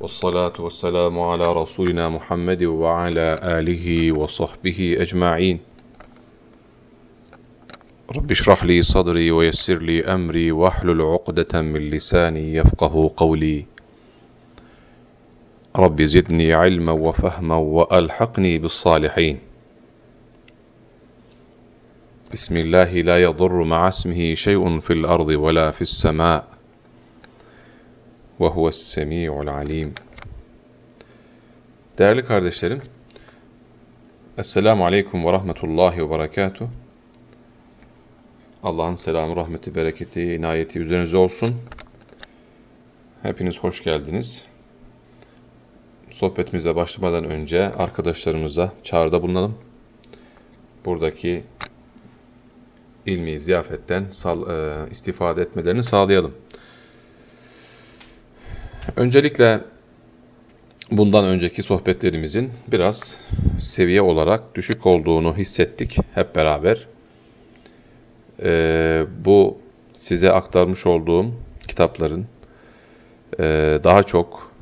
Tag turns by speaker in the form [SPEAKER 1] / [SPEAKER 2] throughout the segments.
[SPEAKER 1] والصلاة والسلام على رسولنا محمد وعلى آله وصحبه أجمعين. رب اشرح لي صدري ويسر لي أمري واحلل عقدة من لساني يفقه قولي. رب زدني علما وفهما وألحقني بالصالحين. بسم الله لا يضر مع اسمه شيء في الأرض ولا في السماء. ve huves semi'ul alim. Değerli kardeşlerim, Esselamu Aleyküm ve Rahmetullahi ve Berekatuhu. Allah'ın selamı, rahmeti, bereketi, inayeti üzerinize olsun. Hepiniz hoş geldiniz. Sohbetimize başlamadan önce arkadaşlarımıza çağrıda bulunalım. Buradaki ilmi ziyafetten e, istifade etmelerini sağlayalım. Öncelikle bundan önceki sohbetlerimizin biraz seviye olarak düşük olduğunu hissettik hep beraber. Ee, bu size aktarmış olduğum kitapların e, daha çok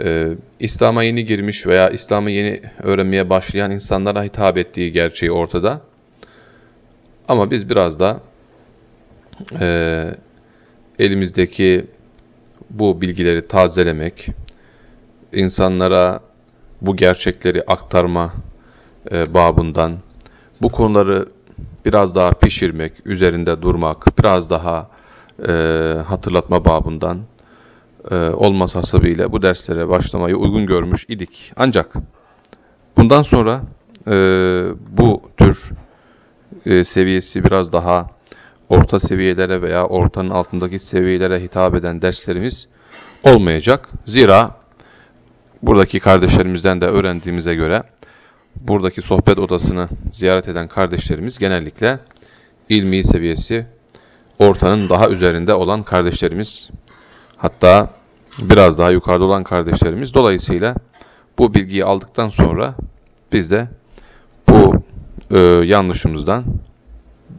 [SPEAKER 1] e, İslam'a yeni girmiş veya İslam'ı yeni öğrenmeye başlayan insanlara hitap ettiği gerçeği ortada. Ama biz biraz da e, elimizdeki bu bilgileri tazelemek, insanlara bu gerçekleri aktarma e, babından bu konuları biraz daha pişirmek, üzerinde durmak, biraz daha e, hatırlatma babından e, olmaz hasabıyla bu derslere başlamayı uygun görmüş idik. Ancak bundan sonra e, bu tür e, seviyesi biraz daha orta seviyelere veya ortanın altındaki seviyelere hitap eden derslerimiz olmayacak. Zira buradaki kardeşlerimizden de öğrendiğimize göre buradaki sohbet odasını ziyaret eden kardeşlerimiz genellikle ilmi seviyesi ortanın daha üzerinde olan kardeşlerimiz hatta biraz daha yukarıda olan kardeşlerimiz. Dolayısıyla bu bilgiyi aldıktan sonra biz de bu e, yanlışımızdan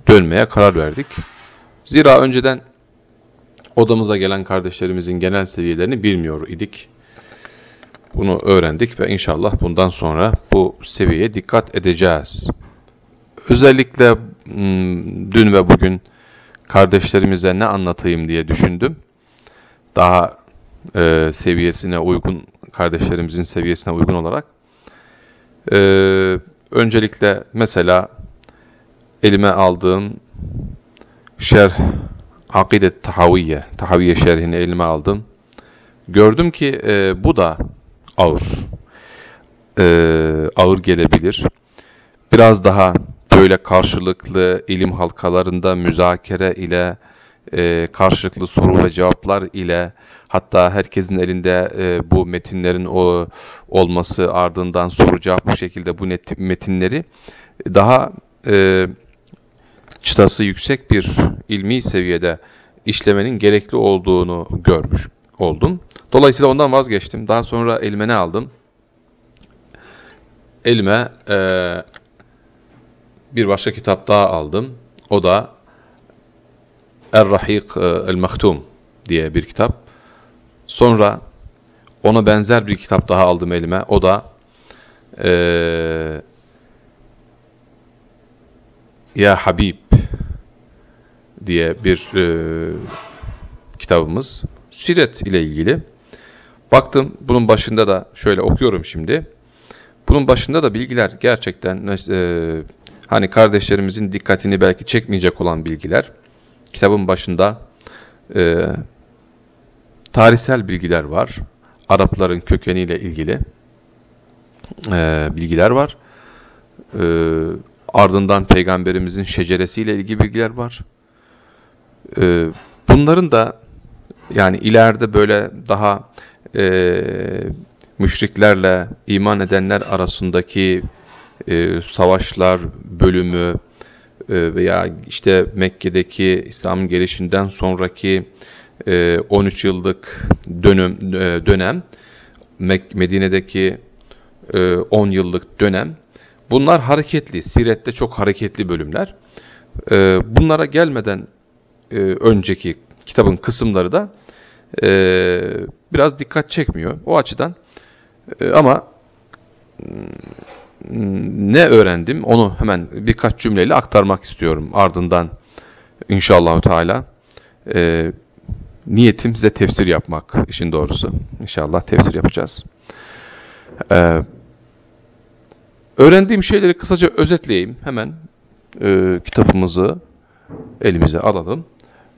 [SPEAKER 1] dönmeye karar verdik. Zira önceden odamıza gelen kardeşlerimizin genel seviyelerini bilmiyor idik. Bunu öğrendik ve inşallah bundan sonra bu seviyeye dikkat edeceğiz. Özellikle hmm, dün ve bugün kardeşlerimize ne anlatayım diye düşündüm. Daha e, seviyesine uygun, kardeşlerimizin seviyesine uygun olarak. E, öncelikle mesela elime aldığım şerh Akidet Tahaviye, Tahaviye şerhini elime aldım. Gördüm ki e, bu da ağır. E, ağır gelebilir. Biraz daha böyle karşılıklı ilim halkalarında müzakere ile e, karşılıklı soru ve cevaplar ile hatta herkesin elinde e, bu metinlerin o olması ardından soru cevap bu şekilde bu net, metinleri daha e, çıtası yüksek bir ilmi seviyede işlemenin gerekli olduğunu görmüş oldum. Dolayısıyla ondan vazgeçtim. Daha sonra elime ne aldım? Elime e, bir başka kitap daha aldım. O da Er-Rahik e, El-Maktum diye bir kitap. Sonra ona benzer bir kitap daha aldım elime. O da e, Ya Habib diye bir e, kitabımız. Siret ile ilgili. Baktım bunun başında da şöyle okuyorum şimdi. Bunun başında da bilgiler gerçekten e, hani kardeşlerimizin dikkatini belki çekmeyecek olan bilgiler. Kitabın başında e, tarihsel bilgiler var. Arapların kökeniyle ilgili e, bilgiler var. E, ardından peygamberimizin şeceresiyle ilgili bilgiler var. E, bunların da yani ileride böyle daha e, müşriklerle iman edenler arasındaki e, savaşlar bölümü e, veya işte Mekke'deki İslam'ın gelişinden sonraki e, 13 yıllık dönüm, e, dönem, Mek Medine'deki e, 10 yıllık dönem, bunlar hareketli, sirette çok hareketli bölümler. E, bunlara gelmeden e, önceki kitabın kısımları da e, biraz dikkat çekmiyor. O açıdan e, ama ne öğrendim onu hemen birkaç cümleyle aktarmak istiyorum. Ardından inşallah Teala e, niyetim size tefsir yapmak işin doğrusu. İnşallah tefsir yapacağız. E, öğrendiğim şeyleri kısaca özetleyeyim. Hemen e, kitabımızı elimize alalım.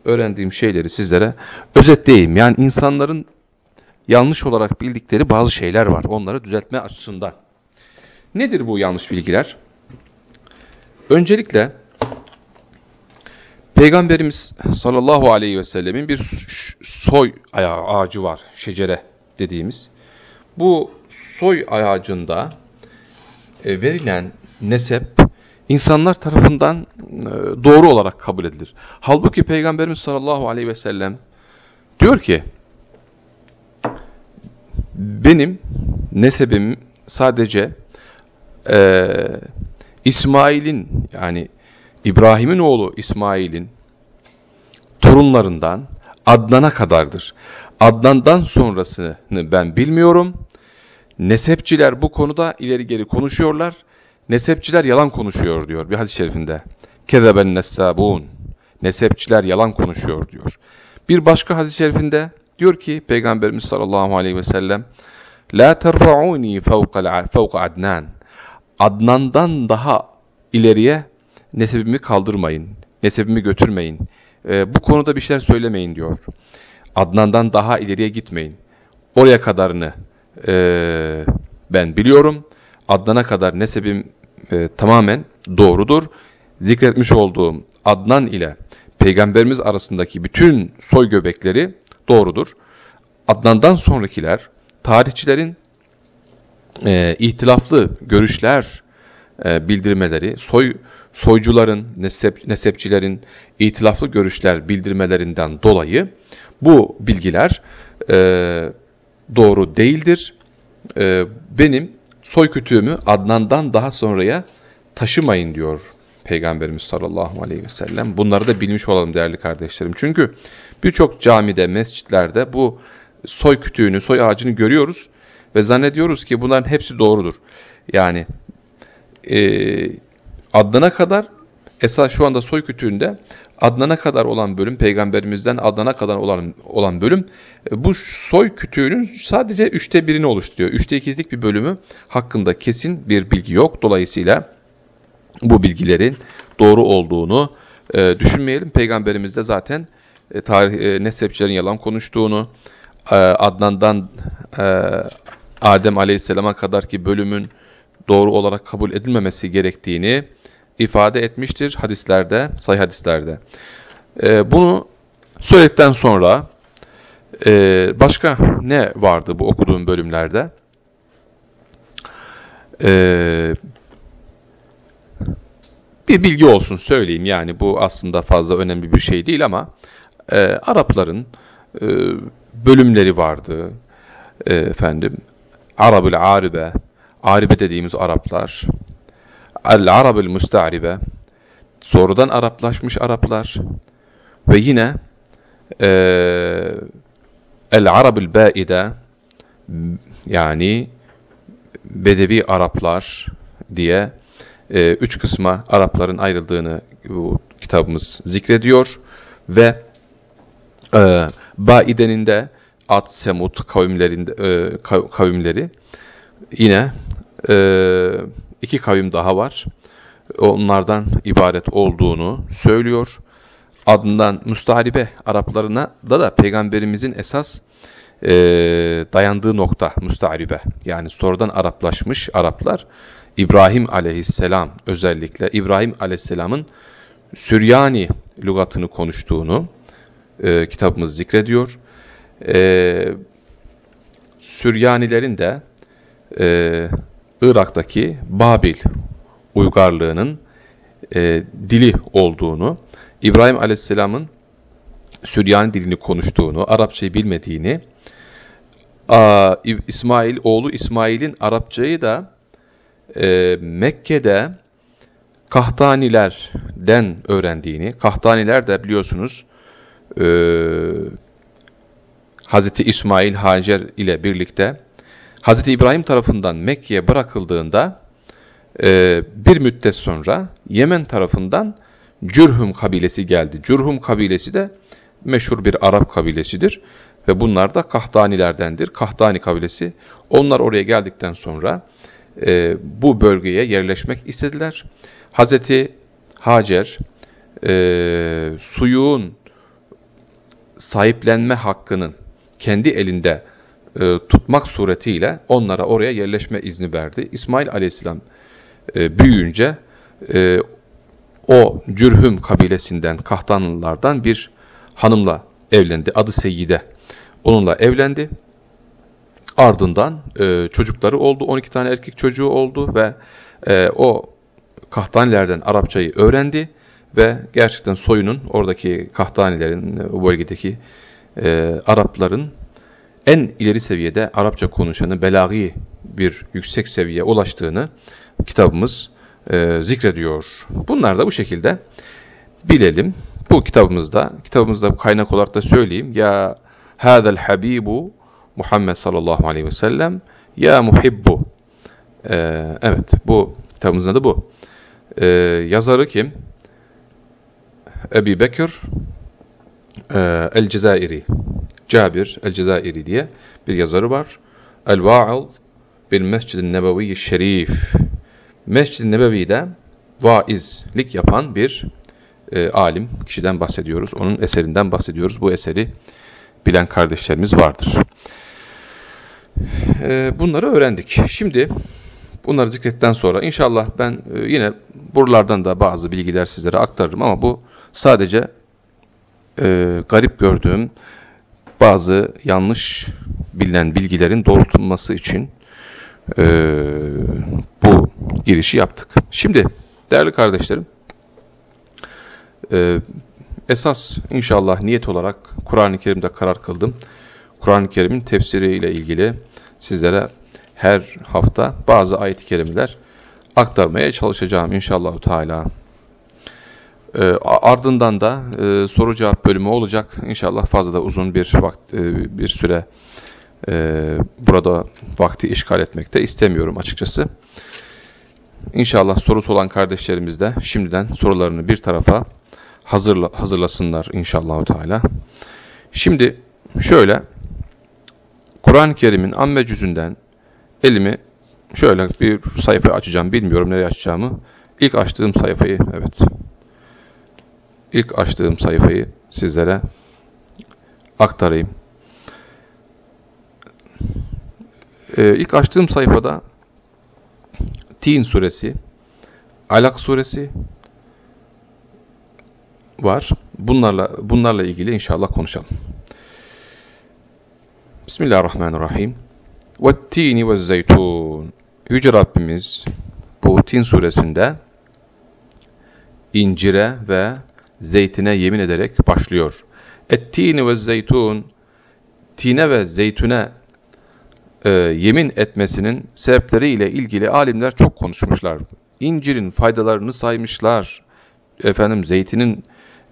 [SPEAKER 1] Öğrendiğim şeyleri sizlere özetleyeyim. Yani insanların yanlış olarak bildikleri bazı şeyler var. Onları düzeltme açısından. Nedir bu yanlış bilgiler? Öncelikle Peygamberimiz sallallahu aleyhi ve sellemin bir soy ağacı var, şecere dediğimiz. Bu soy ağacında e, verilen nesep insanlar tarafından e, doğru olarak kabul edilir. Halbuki Peygamberimiz sallallahu aleyhi ve sellem diyor ki benim nesebim sadece e, İsmail'in yani İbrahim'in oğlu İsmail'in torunlarından Adnan'a kadardır. Adnan'dan sonrasını ben bilmiyorum. Nesepçiler bu konuda ileri geri konuşuyorlar. Nesepçiler yalan konuşuyor diyor bir hadis-i şerifinde. Kezeben nessabun. Nesepçiler yalan konuşuyor diyor. Bir başka hadis-i şerifinde diyor ki Peygamberimiz sallallahu aleyhi ve sellem La terfa'uni fevka adnan. Adnan'dan daha ileriye nesebimi kaldırmayın, nesebimi götürmeyin. E, bu konuda bir şeyler söylemeyin diyor. Adnan'dan daha ileriye gitmeyin. Oraya kadarını e, ben biliyorum. Adnan'a kadar nesebim e, tamamen doğrudur. Zikretmiş olduğum Adnan ile Peygamberimiz arasındaki bütün soy göbekleri doğrudur. Adnan'dan sonrakiler tarihçilerin e, ihtilaflı görüşler e, bildirmeleri, soy soycuların, nesep, nesepçilerin ihtilaflı görüşler bildirmelerinden dolayı bu bilgiler e, doğru değildir. E, benim soy kütüğümü Adnan'dan daha sonraya taşımayın diyor Peygamberimiz sallallahu aleyhi ve sellem. Bunları da bilmiş olalım değerli kardeşlerim. Çünkü birçok camide, mescitlerde bu soy kütüğünü, soy ağacını görüyoruz ve zannediyoruz ki bunların hepsi doğrudur. Yani e, Adnan'a kadar esas şu anda soy kütüğünde Adnan'a kadar olan bölüm, peygamberimizden Adnan'a kadar olan, olan bölüm e, bu soy kütüğünün sadece üçte birini oluşturuyor. Üçte ikizlik bir bölümü hakkında kesin bir bilgi yok. Dolayısıyla bu bilgilerin doğru olduğunu e, düşünmeyelim. Peygamberimiz de zaten e, tarih, e, nesepçilerin yalan konuştuğunu, e, Adnan'dan e, Adem Aleyhisselam'a kadar ki bölümün doğru olarak kabul edilmemesi gerektiğini ifade etmiştir hadislerde, sayı hadislerde. E, bunu söyledikten sonra e, başka ne vardı bu okuduğum bölümlerde? E, bir bilgi olsun söyleyeyim yani bu aslında fazla önemli bir şey değil ama e, Arapların e, bölümleri vardı e, efendim Arabül Aribe Aribe dediğimiz Araplar El-Arabül Müsta'ribe sonradan Araplaşmış Araplar. Ve yine e, El-Arabül Bâide yani Bedevi Araplar diye e, üç kısma Arapların ayrıldığını bu kitabımız zikrediyor. Ve e, Baide'nin de Ad, Semut kavimlerinde, e, kavimleri yine e, iki kavim daha var. Onlardan ibaret olduğunu söylüyor. Adından Mustaharibe Araplarına da da peygamberimizin esas e, dayandığı nokta Mustaharibe. Yani sonradan Araplaşmış Araplar İbrahim aleyhisselam özellikle İbrahim aleyhisselamın Süryani lügatını konuştuğunu e, kitabımız zikrediyor. E, Süryanilerin de e, Irak'taki Babil uygarlığının e, dili olduğunu, İbrahim Aleyhisselam'ın Süryani dilini konuştuğunu, Arapçayı bilmediğini, a, İsmail oğlu İsmail'in Arapçayı da e, Mekke'de Kahtanilerden öğrendiğini, Kahtaniler de biliyorsunuz e, Hazreti İsmail Hacer ile birlikte Hazreti İbrahim tarafından Mekke'ye bırakıldığında e, bir müddet sonra Yemen tarafından Cürhum kabilesi geldi. Cürhum kabilesi de meşhur bir Arap kabilesidir ve bunlar da Kahtanilerdendir. Kahtani kabilesi. Onlar oraya geldikten sonra e, bu bölgeye yerleşmek istediler. Hazreti Hacer e, suyun sahiplenme hakkının kendi elinde e, tutmak suretiyle onlara oraya yerleşme izni verdi. İsmail aleyhisselam e, büyüyünce e, o Cürhüm kabilesinden, Kahtanlılardan bir hanımla evlendi. Adı Seyyide. Onunla evlendi. Ardından e, çocukları oldu. 12 tane erkek çocuğu oldu ve e, o Kahtanilerden Arapçayı öğrendi ve gerçekten soyunun oradaki Kahtanilerin, o bölgedeki e, Arapların en ileri seviyede Arapça konuşanı, belagi bir yüksek seviyeye ulaştığını kitabımız e, zikrediyor. Bunlar da bu şekilde bilelim. Bu kitabımızda, kitabımızda kaynak olarak da söyleyeyim. Ya hadal habibu Muhammed sallallahu aleyhi ve sellem ya muhibbu. Ee, evet bu kitabımızın adı bu. Ee, yazarı kim? Ebi Bekir e, El-Cezairi. Cabir El-Cezairi diye bir yazarı var. El-Va'il bil Mescid-i Nebevi Şerif. Mescid-i Nebevi'de vaizlik yapan bir e, alim kişiden bahsediyoruz. Onun eserinden bahsediyoruz. Bu eseri bilen kardeşlerimiz vardır. E, bunları öğrendik. Şimdi bunları zikretten sonra inşallah ben e, yine buralardan da bazı bilgiler sizlere aktarırım ama bu sadece e, garip gördüğüm bazı yanlış bilinen bilgilerin doğrultulması için e, bu girişi yaptık. Şimdi değerli kardeşlerim e, esas inşallah niyet olarak Kur'an-ı Kerim'de karar kıldım. Kur'an-ı Kerim'in tefsiriyle ilgili sizlere her hafta bazı ayet-i kerimeler aktarmaya çalışacağım inşallah Teala. E, ardından da e, soru cevap bölümü olacak. İnşallah fazla da uzun bir vakt, e, bir süre e, burada vakti işgal etmekte istemiyorum açıkçası. İnşallah sorusu olan kardeşlerimiz de şimdiden sorularını bir tarafa hazırla, hazırlasınlar inşallah Teala. Şimdi şöyle Kur'an-ı Kerim'in amme cüzünden elimi şöyle bir sayfa açacağım. Bilmiyorum nereye açacağımı. İlk açtığım sayfayı evet ilk açtığım sayfayı sizlere aktarayım. Ee, ilk açtığım sayfada Tin suresi, Alak suresi var. Bunlarla bunlarla ilgili inşallah konuşalım. Bismillahirrahmanirrahim. Ve tini ve zeytun. Yüce Rabbimiz bu Tin suresinde incire ve zeytine yemin ederek başlıyor. Et-tini ve zeytun tine ve zeytune e, yemin etmesinin sebepleriyle ilgili alimler çok konuşmuşlar. İncirin faydalarını saymışlar. Efendim zeytinin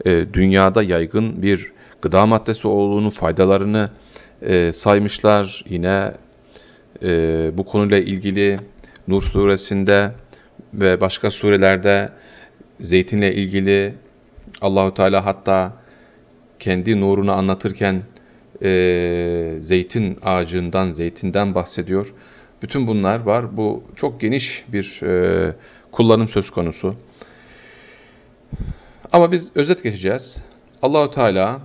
[SPEAKER 1] e, dünyada yaygın bir gıda maddesi olduğunu, faydalarını e, saymışlar. Yine e, bu konuyla ilgili Nur suresinde ve başka surelerde zeytinle ilgili Allahu Teala hatta kendi nurunu anlatırken e, zeytin ağacından, zeytinden bahsediyor. Bütün bunlar var. Bu çok geniş bir e, kullanım söz konusu. Ama biz özet geçeceğiz. Allahu Teala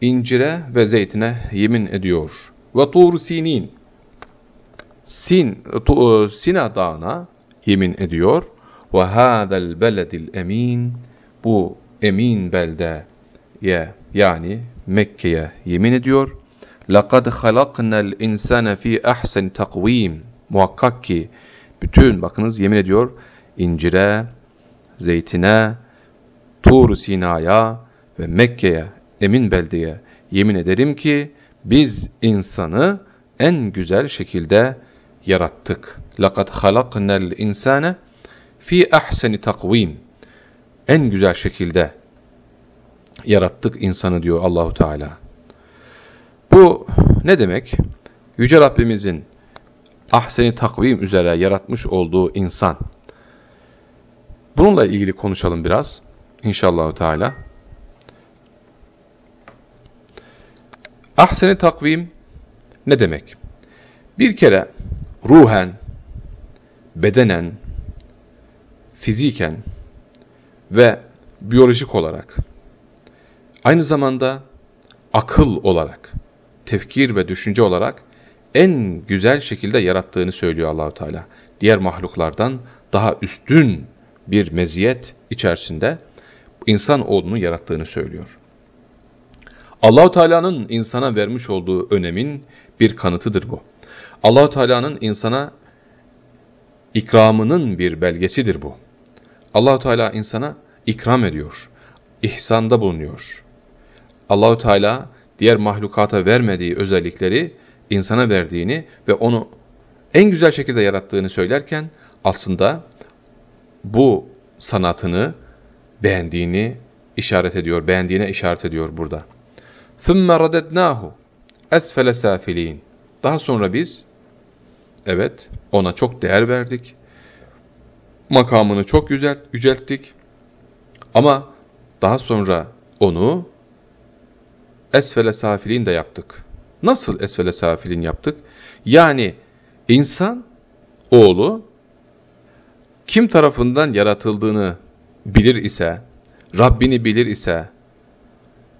[SPEAKER 1] incire ve zeytine yemin ediyor. Ve tur sinin. Sin, tu, e, Sina dağına yemin ediyor. Ve hadal beledil emin Bu emin belde ye yani Mekke'ye yemin ediyor. لَقَدْ خَلَقْنَا الْاِنْسَانَ ف۪ي اَحْسَنِ تَقْو۪يمٍ Muhakkak ki bütün bakınız yemin ediyor incire, zeytine, Tur Sina'ya ve Mekke'ye, Emin Belde'ye yemin ederim ki biz insanı en güzel şekilde yarattık. لَقَدْ خَلَقْنَا الْاِنْسَانَ fi ahseni takvim. En güzel şekilde yarattık insanı diyor Allahu Teala. Bu ne demek? Yüce Rabbimizin ahseni takvim üzere yaratmış olduğu insan. Bununla ilgili konuşalım biraz inşallah Teala. Ahseni takvim ne demek? Bir kere ruhen, bedenen, fiziken ve biyolojik olarak aynı zamanda akıl olarak, tefkir ve düşünce olarak en güzel şekilde yarattığını söylüyor Allahu Teala. Diğer mahluklardan daha üstün bir meziyet içerisinde insan oğlunu yarattığını söylüyor. Allahu Teala'nın insana vermiş olduğu önemin bir kanıtıdır bu. Allahu Teala'nın insana ikramının bir belgesidir bu. Allahu Teala insana ikram ediyor. ihsanda bulunuyor. Allahu Teala diğer mahlukata vermediği özellikleri insana verdiğini ve onu en güzel şekilde yarattığını söylerken aslında bu sanatını beğendiğini işaret ediyor, beğendiğine işaret ediyor burada. ثُمَّ رَدَدْنَاهُ أَسْفَلَ سَافِل۪ينَ Daha sonra biz, evet ona çok değer verdik makamını çok yücelt, yücelttik ama daha sonra onu esfele safilin de yaptık. Nasıl esfele safilin yaptık? Yani insan oğlu kim tarafından yaratıldığını bilir ise, Rabbini bilir ise,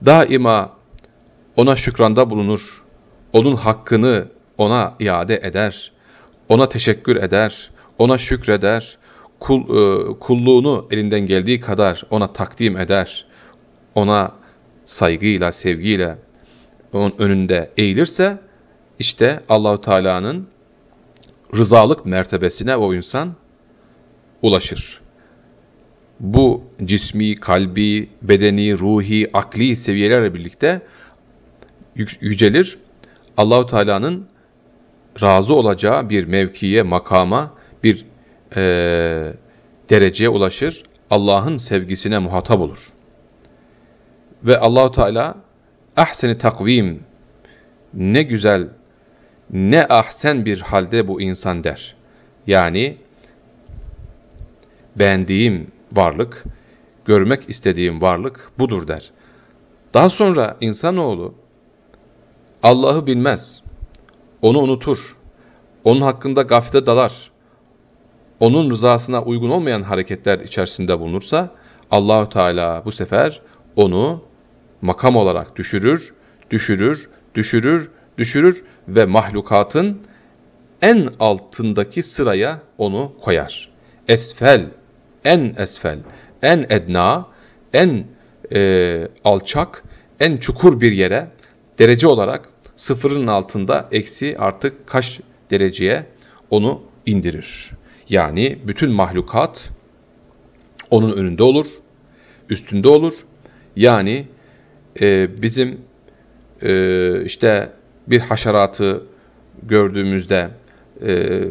[SPEAKER 1] daima ona şükranda bulunur, onun hakkını ona iade eder, ona teşekkür eder, ona şükreder, kul, e, kulluğunu elinden geldiği kadar ona takdim eder, ona saygıyla, sevgiyle onun önünde eğilirse, işte Allahu Teala'nın rızalık mertebesine o insan ulaşır. Bu cismi, kalbi, bedeni, ruhi, akli seviyelerle birlikte yücelir. Allahu Teala'nın razı olacağı bir mevkiye, makama, bir e, dereceye ulaşır. Allah'ın sevgisine muhatap olur. Ve Allahu Teala ahseni takvim ne güzel ne ahsen bir halde bu insan der. Yani beğendiğim varlık, görmek istediğim varlık budur der. Daha sonra insanoğlu Allah'ı bilmez, onu unutur, onun hakkında gaflete dalar, onun rızasına uygun olmayan hareketler içerisinde bulunursa Allahu Teala bu sefer onu makam olarak düşürür, düşürür, düşürür, düşürür ve mahlukatın en altındaki sıraya onu koyar. Esfel, en esfel, en edna, en e, alçak, en çukur bir yere derece olarak sıfırın altında eksi artık kaç dereceye onu indirir. Yani bütün mahlukat onun önünde olur, üstünde olur. Yani e, bizim e, işte bir haşeratı gördüğümüzde e,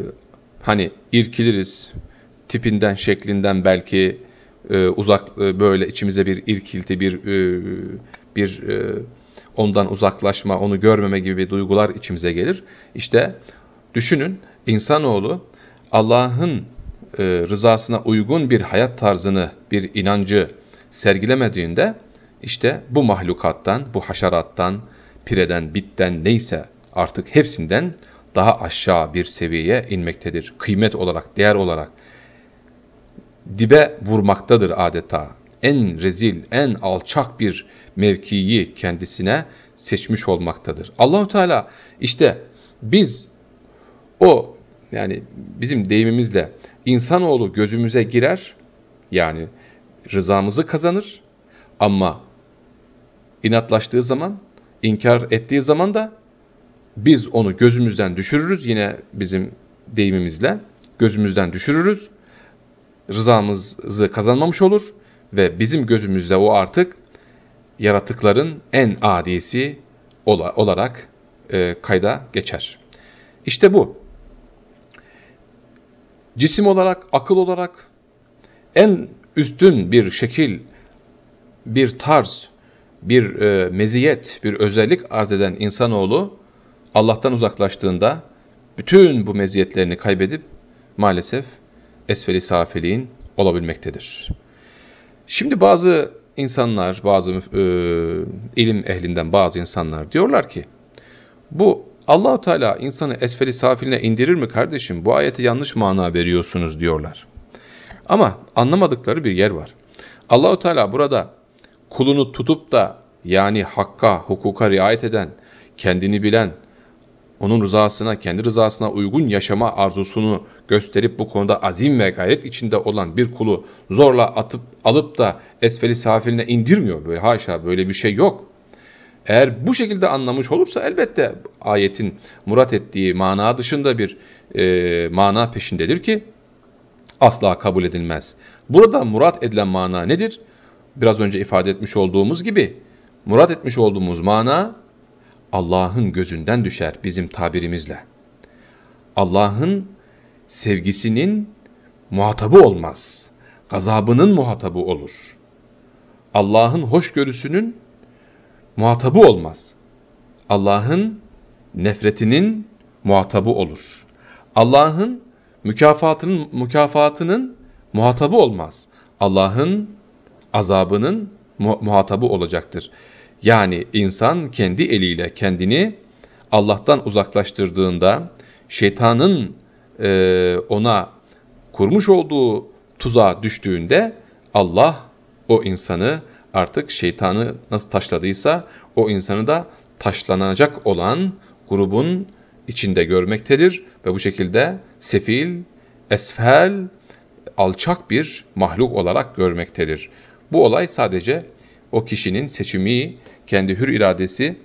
[SPEAKER 1] hani irkiliriz, tipinden, şeklinden belki e, uzak e, böyle içimize bir irkilti, bir e, bir e, ondan uzaklaşma, onu görmeme gibi bir duygular içimize gelir. İşte düşünün insanoğlu Allah'ın e, rızasına uygun bir hayat tarzını, bir inancı sergilemediğinde işte bu mahlukattan, bu haşerattan, pireden, bitten neyse artık hepsinden daha aşağı bir seviyeye inmektedir. Kıymet olarak, değer olarak dibe vurmaktadır adeta. En rezil, en alçak bir mevkiyi kendisine seçmiş olmaktadır. Allahu Teala işte biz o yani bizim deyimimizle insanoğlu gözümüze girer yani rızamızı kazanır ama inatlaştığı zaman, inkar ettiği zaman da biz onu gözümüzden düşürürüz yine bizim deyimimizle gözümüzden düşürürüz. Rızamızı kazanmamış olur ve bizim gözümüzde o artık yaratıkların en adisi olarak e, kayda geçer. İşte bu. Cisim olarak, akıl olarak en üstün bir şekil, bir tarz bir e, meziyet, bir özellik arz eden insanoğlu Allah'tan uzaklaştığında bütün bu meziyetlerini kaybedip maalesef esfeli safiliğin olabilmektedir. Şimdi bazı insanlar, bazı e, ilim ehlinden bazı insanlar diyorlar ki bu Allahu Teala insanı esfeli safiline indirir mi kardeşim? Bu ayeti yanlış mana veriyorsunuz diyorlar. Ama anlamadıkları bir yer var. Allahu Teala burada kulunu tutup da yani hakka, hukuka riayet eden, kendini bilen, onun rızasına, kendi rızasına uygun yaşama arzusunu gösterip bu konuda azim ve gayret içinde olan bir kulu zorla atıp alıp da esfeli safiline indirmiyor. Böyle haşa böyle bir şey yok. Eğer bu şekilde anlamış olursa elbette ayetin murat ettiği mana dışında bir e, mana peşindedir ki asla kabul edilmez. Burada murat edilen mana nedir? Biraz önce ifade etmiş olduğumuz gibi murat etmiş olduğumuz mana Allah'ın gözünden düşer bizim tabirimizle. Allah'ın sevgisinin muhatabı olmaz. Gazabının muhatabı olur. Allah'ın hoşgörüsünün muhatabı olmaz. Allah'ın nefretinin muhatabı olur. Allah'ın mükafatının mükafatının muhatabı olmaz. Allah'ın azabının muhatabı olacaktır. Yani insan kendi eliyle kendini Allah'tan uzaklaştırdığında şeytanın e, ona kurmuş olduğu tuzağa düştüğünde Allah o insanı artık şeytanı nasıl taşladıysa o insanı da taşlanacak olan grubun içinde görmektedir ve bu şekilde sefil, esfel, alçak bir mahluk olarak görmektedir. Bu olay sadece o kişinin seçimi, kendi hür iradesi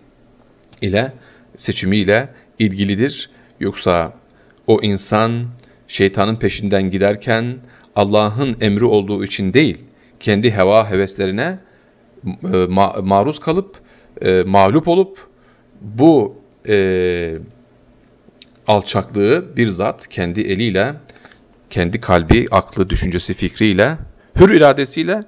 [SPEAKER 1] ile seçimiyle ilgilidir. Yoksa o insan şeytanın peşinden giderken Allah'ın emri olduğu için değil, kendi heva heveslerine ma maruz kalıp, e, mağlup olup bu e, alçaklığı bir zat kendi eliyle, kendi kalbi, aklı, düşüncesi, fikriyle, hür iradesiyle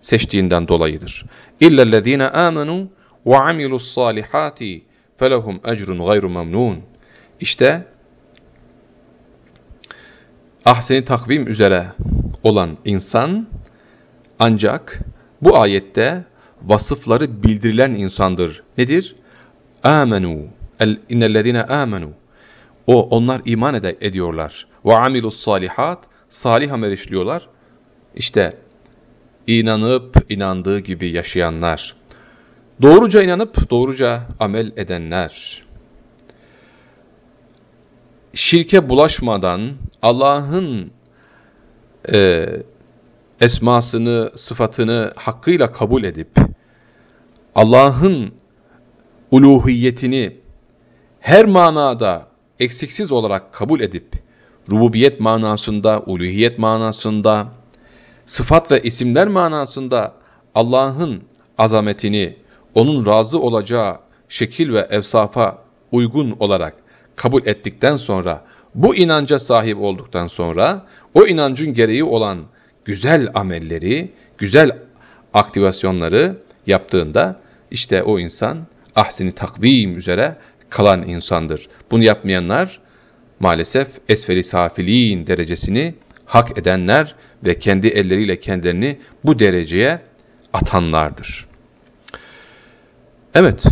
[SPEAKER 1] seçtiğinden dolayıdır. İlla ellezine amenu ve amilus salihati felehum ecrun gayru memnun. İşte ahseni takvim üzere olan insan ancak bu ayette vasıfları bildirilen insandır. Nedir? Amenu. İnnellezine amenu. O onlar iman ed ediyorlar. Ve amilus salihat. Salih amel işliyorlar. İşte inanıp inandığı gibi yaşayanlar. Doğruca inanıp doğruca amel edenler. Şirke bulaşmadan Allah'ın e, esmasını, sıfatını hakkıyla kabul edip Allah'ın uluhiyetini her manada eksiksiz olarak kabul edip rububiyet manasında, uluhiyet manasında, sıfat ve isimler manasında Allah'ın azametini, onun razı olacağı şekil ve evsafa uygun olarak kabul ettikten sonra, bu inanca sahip olduktan sonra, o inancın gereği olan güzel amelleri, güzel aktivasyonları yaptığında, işte o insan ahsini takvim üzere kalan insandır. Bunu yapmayanlar maalesef esferi safiliğin derecesini hak edenler ve kendi elleriyle kendilerini bu dereceye atanlardır. Evet.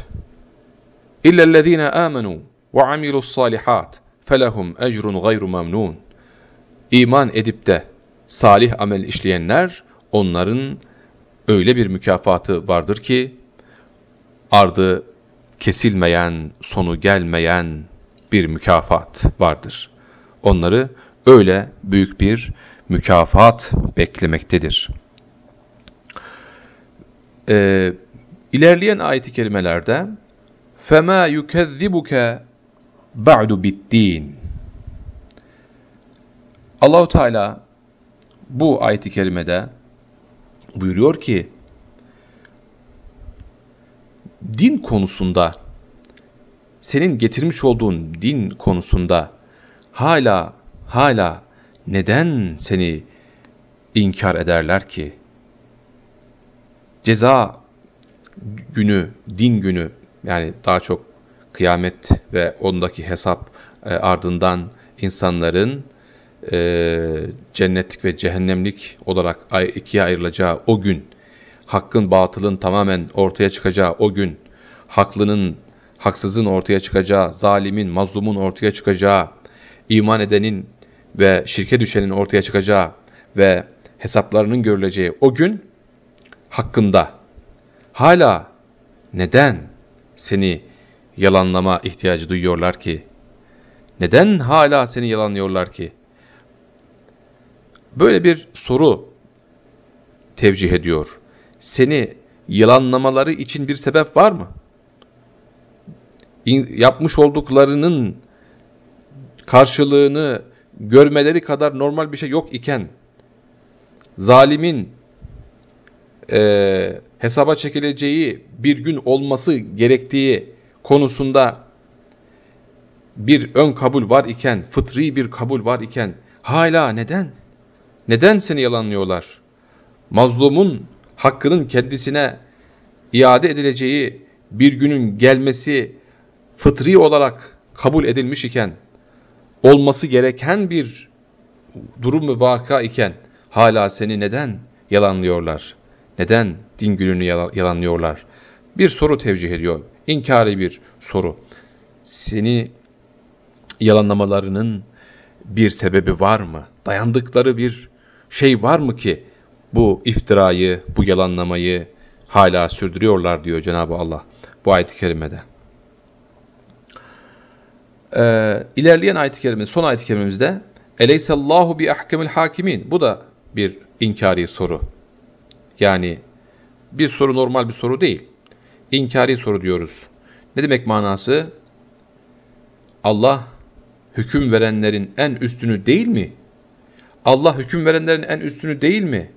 [SPEAKER 1] İllellezine amenu ve amilus salihat felehum ecrun gayru memnun. İman edip de salih amel işleyenler onların öyle bir mükafatı vardır ki ardı kesilmeyen, sonu gelmeyen bir mükafat vardır. Onları öyle büyük bir mükafat beklemektedir. Ee, ilerleyen ayet-i kerimelerde فَمَا يُكَذِّبُكَ بَعْدُ بِالدِّينِ Allahu Teala bu ayet-i kerimede buyuruyor ki din konusunda senin getirmiş olduğun din konusunda hala hala neden seni inkar ederler ki? Ceza günü, din günü yani daha çok kıyamet ve ondaki hesap e, ardından insanların e, cennetlik ve cehennemlik olarak ikiye ayrılacağı o gün, hakkın batılın tamamen ortaya çıkacağı o gün, haklının haksızın ortaya çıkacağı, zalimin, mazlumun ortaya çıkacağı, iman edenin ve şirke düşenin ortaya çıkacağı ve hesaplarının görüleceği o gün hakkında hala neden seni yalanlama ihtiyacı duyuyorlar ki? Neden hala seni yalanlıyorlar ki? Böyle bir soru tevcih ediyor. Seni yalanlamaları için bir sebep var mı? yapmış olduklarının karşılığını görmeleri kadar normal bir şey yok iken zalimin e, hesaba çekileceği bir gün olması gerektiği konusunda bir ön kabul var iken, fıtri bir kabul var iken hala neden? Neden seni yalanlıyorlar? Mazlumun hakkının kendisine iade edileceği bir günün gelmesi fıtri olarak kabul edilmiş iken, olması gereken bir durum ve vaka iken hala seni neden yalanlıyorlar? Neden din gününü yalanlıyorlar? Bir soru tevcih ediyor. İnkari bir soru. Seni yalanlamalarının bir sebebi var mı? Dayandıkları bir şey var mı ki bu iftirayı, bu yalanlamayı hala sürdürüyorlar diyor Cenab-ı Allah bu ayet-i kerimede. Ee, ilerleyen ayet-i kerime, son ayet-i kerimemizde Eleysallahu bi ahkemil hakimin. Bu da bir inkari soru. Yani bir soru normal bir soru değil. İnkari soru diyoruz. Ne demek manası? Allah hüküm verenlerin en üstünü değil mi? Allah hüküm verenlerin en üstünü değil mi?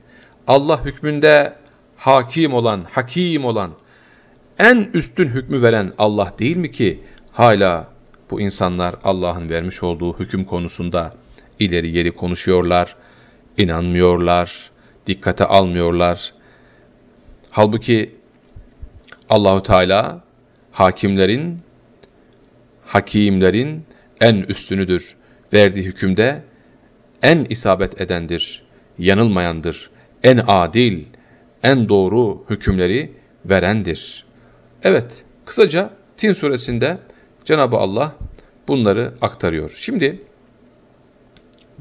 [SPEAKER 1] Allah hükmünde hakim olan, hakim olan, en üstün hükmü veren Allah değil mi ki hala bu insanlar Allah'ın vermiş olduğu hüküm konusunda ileri geri konuşuyorlar, inanmıyorlar, dikkate almıyorlar. Halbuki Allahu Teala hakimlerin, hakimlerin en üstünüdür. Verdiği hükümde en isabet edendir, yanılmayandır, en adil, en doğru hükümleri verendir. Evet, kısaca Tin suresinde Cenab-ı Allah bunları aktarıyor. Şimdi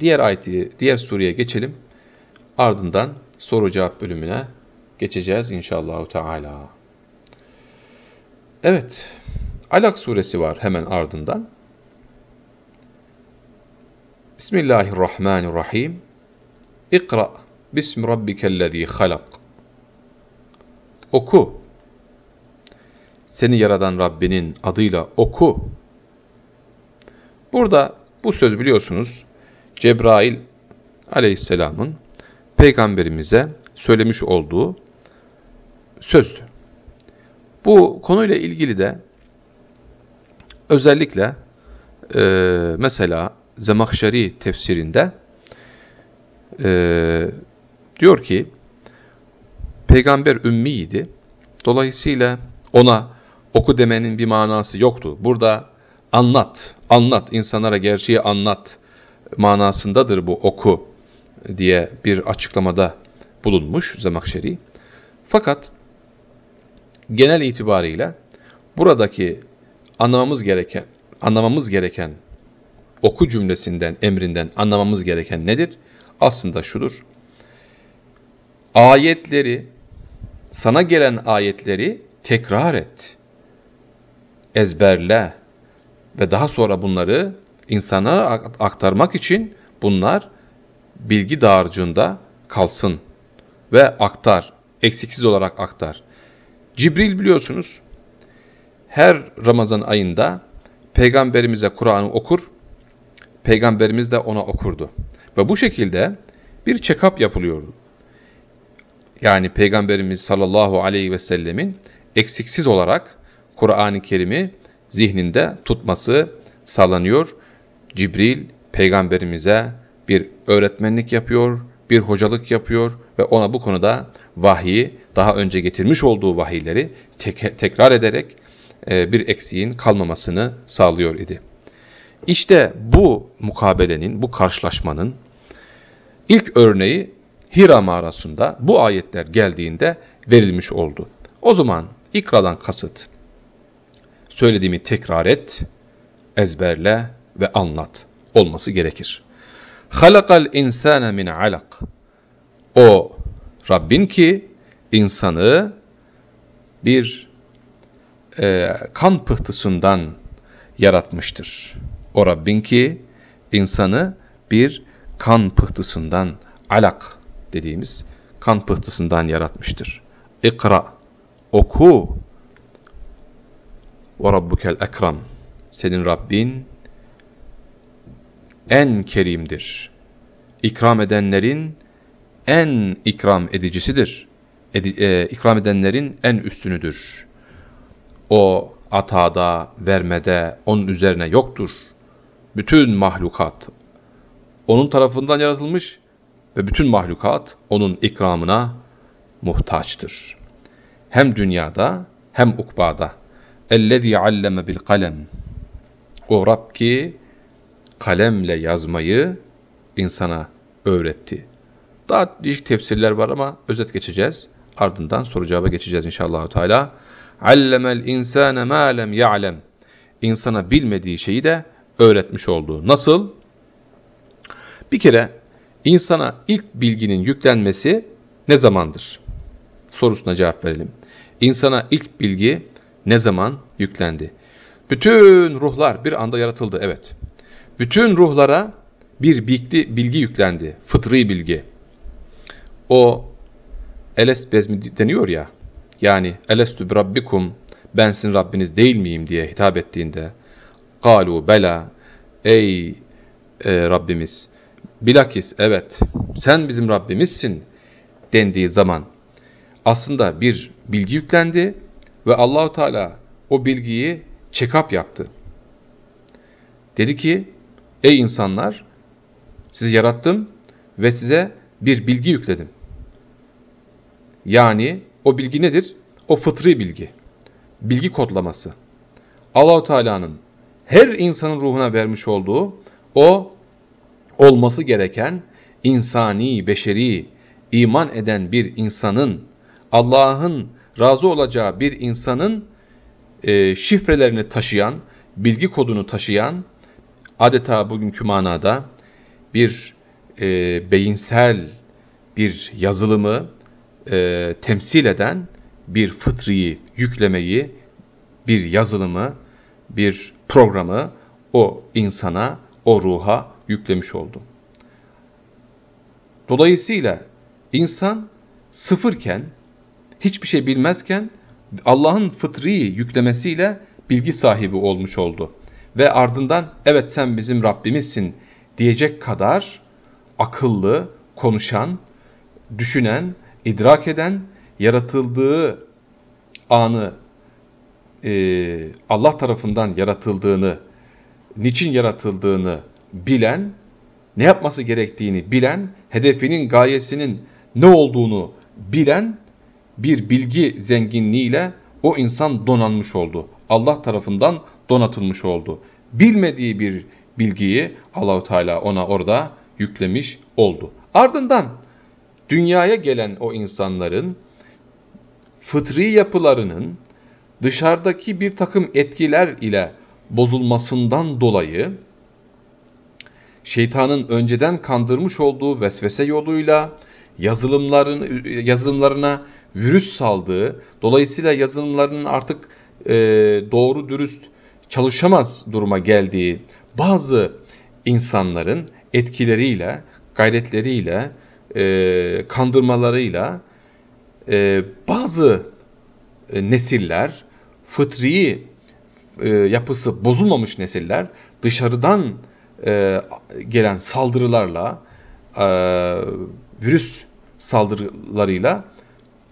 [SPEAKER 1] diğer ayeti, diğer sureye geçelim. Ardından soru cevap bölümüne geçeceğiz inşallah Teala. Evet, Alak suresi var hemen ardından. Bismillahirrahmanirrahim. İkra bismi rabbikellezî halak. Oku seni yaradan Rabbinin adıyla oku. Burada bu söz biliyorsunuz Cebrail aleyhisselamın peygamberimize söylemiş olduğu sözdü. Bu konuyla ilgili de özellikle e, mesela Zemahşeri tefsirinde e, diyor ki peygamber ümmiydi. Dolayısıyla ona oku demenin bir manası yoktu. Burada anlat, anlat, insanlara gerçeği anlat manasındadır bu oku diye bir açıklamada bulunmuş Zemakşeri. Fakat genel itibariyle buradaki anlamamız gereken, anlamamız gereken oku cümlesinden, emrinden anlamamız gereken nedir? Aslında şudur. Ayetleri, sana gelen ayetleri tekrar et ezberle ve daha sonra bunları insana aktarmak için bunlar bilgi dağarcığında kalsın ve aktar, eksiksiz olarak aktar. Cibril biliyorsunuz her Ramazan ayında peygamberimize Kur'an'ı okur, peygamberimiz de ona okurdu. Ve bu şekilde bir check-up yapılıyordu. Yani peygamberimiz sallallahu aleyhi ve sellemin eksiksiz olarak Kur'an-ı Kerim'i zihninde tutması sağlanıyor. Cibril peygamberimize bir öğretmenlik yapıyor, bir hocalık yapıyor ve ona bu konuda vahyi daha önce getirmiş olduğu vahiyleri tek tekrar ederek e, bir eksiğin kalmamasını sağlıyor idi. İşte bu mukabelenin, bu karşılaşmanın ilk örneği Hira mağarasında bu ayetler geldiğinde verilmiş oldu. O zaman ikradan kasıt söylediğimi tekrar et, ezberle ve anlat olması gerekir. Halakal insane min alak. O Rabbin ki insanı bir e, kan pıhtısından yaratmıştır. O Rabbin ki insanı bir kan pıhtısından alak dediğimiz kan pıhtısından yaratmıştır. İkra, oku. Ve rabbukel ekram. Senin Rabbin en kerimdir. İkram edenlerin en ikram edicisidir. Edi, e, ikram edenlerin en üstünüdür. O atada, vermede onun üzerine yoktur Bütün mahlukat onun tarafından yaratılmış ve bütün mahlukat onun ikramına muhtaçtır. Hem dünyada hem ukbada. اَلَّذ۪ي عَلَّمَ بِالْقَلَمِ O Rab ki kalemle yazmayı insana öğretti. Daha değişik tefsirler var ama özet geçeceğiz. Ardından soru cevaba geçeceğiz inşallah. Teala. Allemel insane ma lem ya'lem. İnsana bilmediği şeyi de öğretmiş oldu. Nasıl? Bir kere insana ilk bilginin yüklenmesi ne zamandır? Sorusuna cevap verelim. İnsana ilk bilgi ne zaman yüklendi? Bütün ruhlar bir anda yaratıldı, evet. Bütün ruhlara bir bilgi, bilgi yüklendi, fıtri bilgi. O eles bezmi deniyor ya, yani elestü bi rabbikum, ben sizin Rabbiniz değil miyim diye hitap ettiğinde, galu bela, ey e, Rabbimiz, bilakis evet sen bizim Rabbimizsin dendiği zaman aslında bir bilgi yüklendi ve Allahu Teala o bilgiyi check-up yaptı. Dedi ki ey insanlar sizi yarattım ve size bir bilgi yükledim. Yani o bilgi nedir? O fıtri bilgi. Bilgi kodlaması. Allahu Teala'nın her insanın ruhuna vermiş olduğu o olması gereken insani, beşeri, iman eden bir insanın, Allah'ın razı olacağı bir insanın e, şifrelerini taşıyan, bilgi kodunu taşıyan, adeta bugünkü manada bir e, beyinsel bir yazılımı e, temsil eden bir fıtriyi yüklemeyi, bir yazılımı, bir programı o insana, o ruha yüklemiş oldu. Dolayısıyla insan sıfırken, hiçbir şey bilmezken Allah'ın fıtri yüklemesiyle bilgi sahibi olmuş oldu. Ve ardından evet sen bizim Rabbimizsin diyecek kadar akıllı, konuşan, düşünen, idrak eden, yaratıldığı anı e, Allah tarafından yaratıldığını, niçin yaratıldığını bilen, ne yapması gerektiğini bilen, hedefinin, gayesinin ne olduğunu bilen bir bilgi zenginliğiyle o insan donanmış oldu. Allah tarafından donatılmış oldu. Bilmediği bir bilgiyi Allahu Teala ona orada yüklemiş oldu. Ardından dünyaya gelen o insanların fıtri yapılarının dışarıdaki bir takım etkiler ile bozulmasından dolayı şeytanın önceden kandırmış olduğu vesvese yoluyla yazılımların yazılımlarına virüs saldığı, dolayısıyla yazılımlarının artık e, doğru dürüst çalışamaz duruma geldiği bazı insanların etkileriyle, gayretleriyle, e, kandırmalarıyla e, bazı e, nesiller, fıtri e, yapısı bozulmamış nesiller dışarıdan e, gelen saldırılarla, e, virüs saldırılarıyla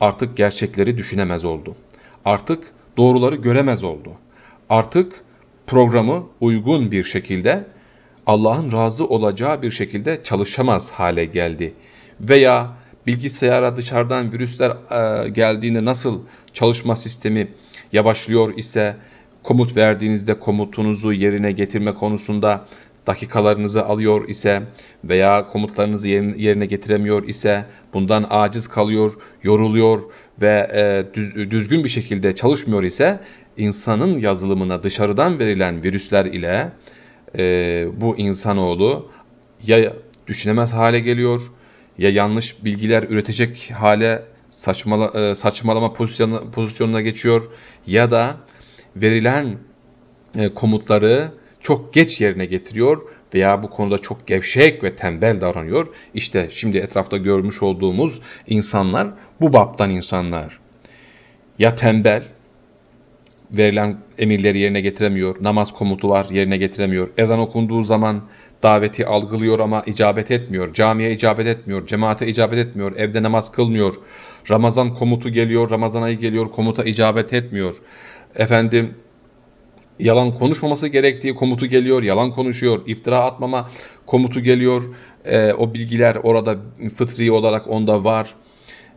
[SPEAKER 1] artık gerçekleri düşünemez oldu. Artık doğruları göremez oldu. Artık programı uygun bir şekilde Allah'ın razı olacağı bir şekilde çalışamaz hale geldi. Veya bilgisayara dışarıdan virüsler e, geldiğinde nasıl çalışma sistemi yavaşlıyor ise komut verdiğinizde komutunuzu yerine getirme konusunda dakikalarınızı alıyor ise veya komutlarınızı yerine getiremiyor ise bundan aciz kalıyor, yoruluyor ve e, düz, düzgün bir şekilde çalışmıyor ise insanın yazılımına dışarıdan verilen virüsler ile e, bu insanoğlu ya düşünemez hale geliyor ya yanlış bilgiler üretecek hale saçmala, e, saçmalama pozisyonuna, pozisyonuna geçiyor ya da verilen e, komutları çok geç yerine getiriyor veya bu konuda çok gevşek ve tembel davranıyor. İşte şimdi etrafta görmüş olduğumuz insanlar bu baptan insanlar. Ya tembel, verilen emirleri yerine getiremiyor, namaz komutu var yerine getiremiyor, ezan okunduğu zaman daveti algılıyor ama icabet etmiyor, camiye icabet etmiyor, cemaate icabet etmiyor, evde namaz kılmıyor, Ramazan komutu geliyor, Ramazan ayı geliyor, komuta icabet etmiyor. Efendim yalan konuşmaması gerektiği komutu geliyor, yalan konuşuyor, iftira atmama komutu geliyor. E, o bilgiler orada fıtri olarak onda var.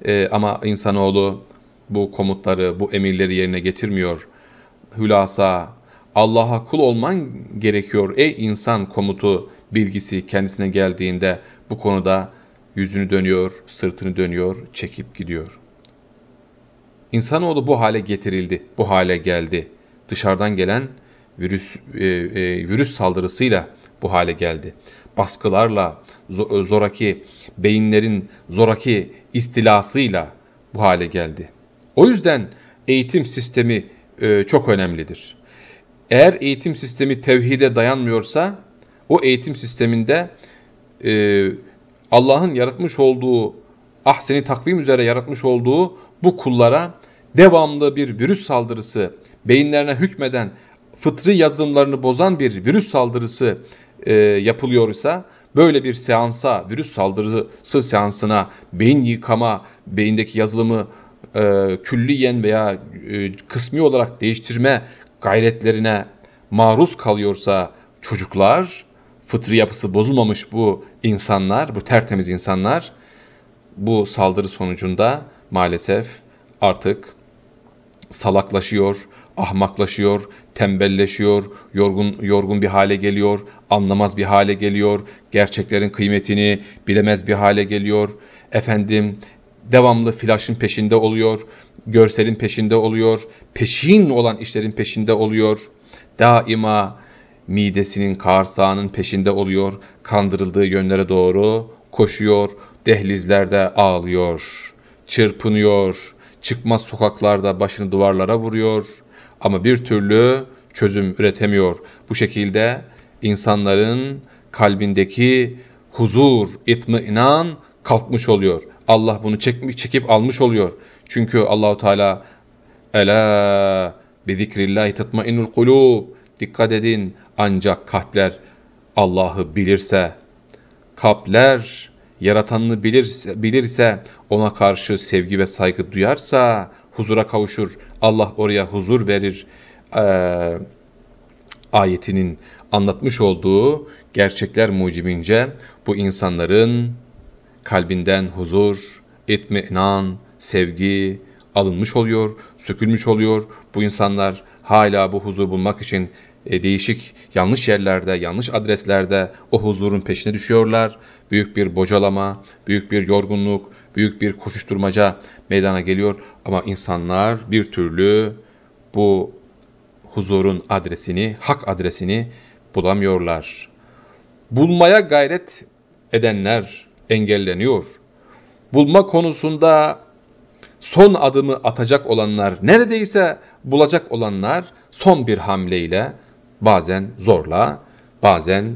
[SPEAKER 1] E, ama insanoğlu bu komutları, bu emirleri yerine getirmiyor. Hülasa, Allah'a kul olman gerekiyor ey insan komutu bilgisi kendisine geldiğinde bu konuda yüzünü dönüyor, sırtını dönüyor, çekip gidiyor. İnsanoğlu bu hale getirildi, bu hale geldi dışarıdan gelen virüs e, e, virüs saldırısıyla bu hale geldi. Baskılarla, zoraki beyinlerin zoraki istilasıyla bu hale geldi. O yüzden eğitim sistemi e, çok önemlidir. Eğer eğitim sistemi tevhide dayanmıyorsa, o eğitim sisteminde e, Allah'ın yaratmış olduğu, ahseni takvim üzere yaratmış olduğu bu kullara devamlı bir virüs saldırısı, beyinlerine hükmeden, fıtri yazılımlarını bozan bir virüs saldırısı e, yapılıyorsa, böyle bir seansa, virüs saldırısı seansına beyin yıkama, beyindeki yazılımı e, külliyen veya e, kısmi olarak değiştirme gayretlerine maruz kalıyorsa çocuklar, fıtri yapısı bozulmamış bu insanlar, bu tertemiz insanlar, bu saldırı sonucunda maalesef artık salaklaşıyor, ahmaklaşıyor, tembelleşiyor, yorgun yorgun bir hale geliyor, anlamaz bir hale geliyor, gerçeklerin kıymetini bilemez bir hale geliyor. Efendim devamlı flaşın peşinde oluyor, görselin peşinde oluyor, peşin olan işlerin peşinde oluyor. Daima midesinin, kağırsağının peşinde oluyor, kandırıldığı yönlere doğru koşuyor, dehlizlerde ağlıyor, çırpınıyor, çıkmaz sokaklarda başını duvarlara vuruyor ama bir türlü çözüm üretemiyor. Bu şekilde insanların kalbindeki huzur, itminan kalkmış oluyor. Allah bunu çekip, çekip almış oluyor. Çünkü Allahu Teala ela bi zikrillahi tatmainnul kulub. Dikkat edin ancak kalpler Allah'ı bilirse, kalpler yaratanını bilirse, bilirse, ona karşı sevgi ve saygı duyarsa huzura kavuşur. Allah oraya huzur verir. Ee, ayetinin anlatmış olduğu gerçekler mucibince bu insanların kalbinden huzur, itminan, sevgi alınmış oluyor, sökülmüş oluyor. Bu insanlar hala bu huzur bulmak için e, değişik yanlış yerlerde, yanlış adreslerde o huzurun peşine düşüyorlar. Büyük bir bocalama, büyük bir yorgunluk, büyük bir koşuşturmaca meydana geliyor. Ama insanlar bir türlü bu huzurun adresini, hak adresini bulamıyorlar. Bulmaya gayret edenler engelleniyor. Bulma konusunda son adımı atacak olanlar, neredeyse bulacak olanlar son bir hamleyle bazen zorla, bazen